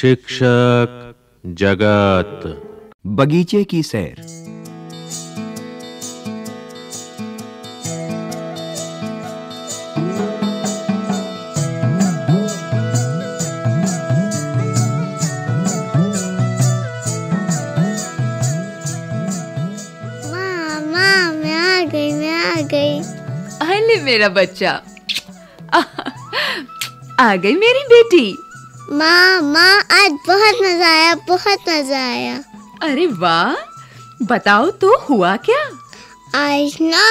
शिक्षक जगत। बगीचे की सैर। माँ माँ मैं आ गई मैं आ गई। अले मेरा बच्चा। आ गई मेरी बेटी। माँ माँ आज बहुत मज़ा आया बहुत मज़ा आया। अरे वाह बताओ तो हुआ क्या? आज ना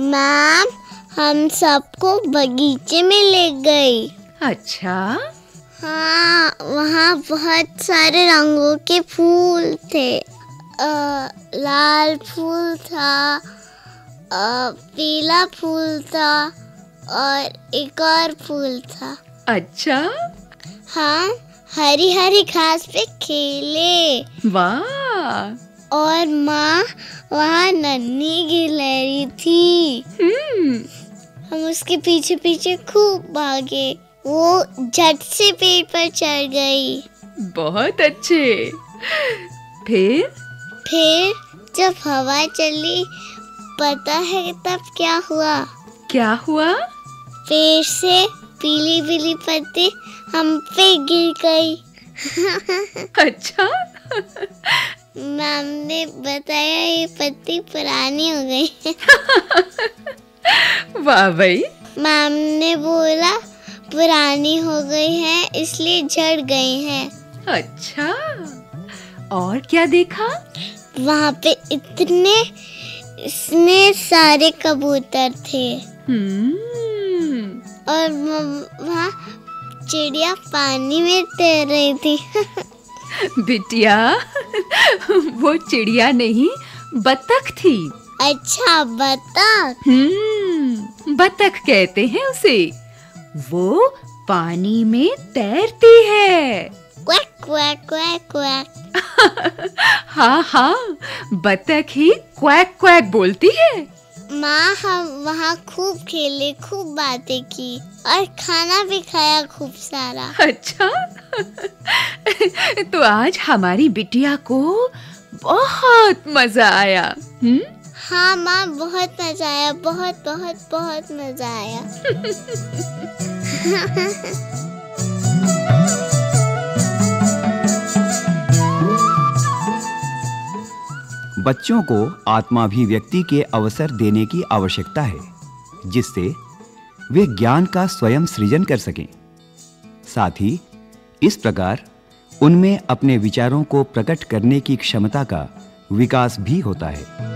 मैम हम सबको बगीचे में ले गई। अच्छा। हाँ वहाँ बहुत सारे रंगों के फूल थे। अ, लाल फूल था अ, पीला फूल था और एक और फूल था। अच्छा। हाँ हरी हरी घास पे खेले। वाह। और माँ वहाँ नन्ही गिलहरी थी। हम्म। हम उसके पीछे पीछे खूब भागे। वो झट से पेड़ पर चढ़ गई। बहुत अच्छे। फिर? फिर जब हवा चली पता है तब क्या हुआ? क्या हुआ? पेड़ से पीली पीली पत्ती हम पे गिर गई। अच्छा। मैम ने बताया ये पत्ती पुरानी हो गई। वाह भाई। मैम ने बोला पुरानी हो गई है इसलिए झड़ गई है। अच्छा। और क्या देखा? वहाँ पे इतने इतने सारे कबूतर थे। हम्म। और वहाँ चिड़िया पानी में तैर रही थी। बिटिया वो चिड़िया नहीं बतख थी। अच्छा बतख हम्म बतख कहते हैं उसे। वो पानी में तैरती है। Quack quack quack quack. हाँ हाँ बतख ही क्वैक क्वैक बोलती है। माँ हम वहाँ खूब खेले खूब बातें की और खाना भी खाया खूब सारा। अच्छा? तो आज हमारी बिटिया को बहुत मज़ा आया हम्म? हाँ माँ बहुत मज़ा आया बहुत बहुत बहुत मज़ा आया। बच्चों को आत्माभिव्यक्ति के अवसर देने की आवश्यकता है, जिससे वे ज्ञान का स्वयं सृजन कर सकें। साथ ही, इस प्रकार उनमें अपने विचारों को प्रकट करने की क्षमता का विकास भी होता है।